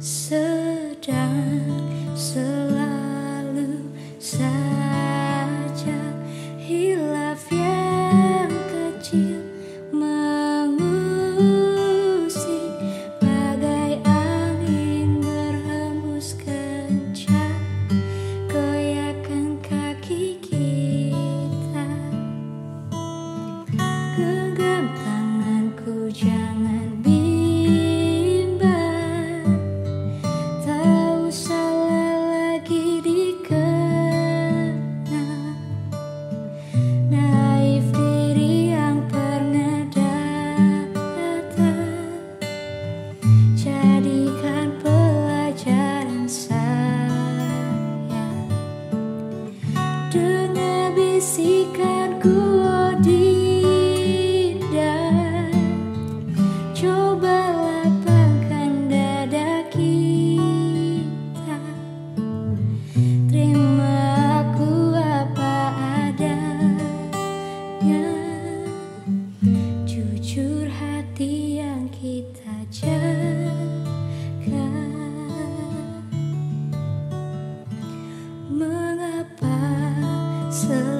sedang selalu saya Sisikanku di oh coba lapangkan dada kita. Terima aku apa adanya? Jujur hati yang kita jaga. Mengapa selalu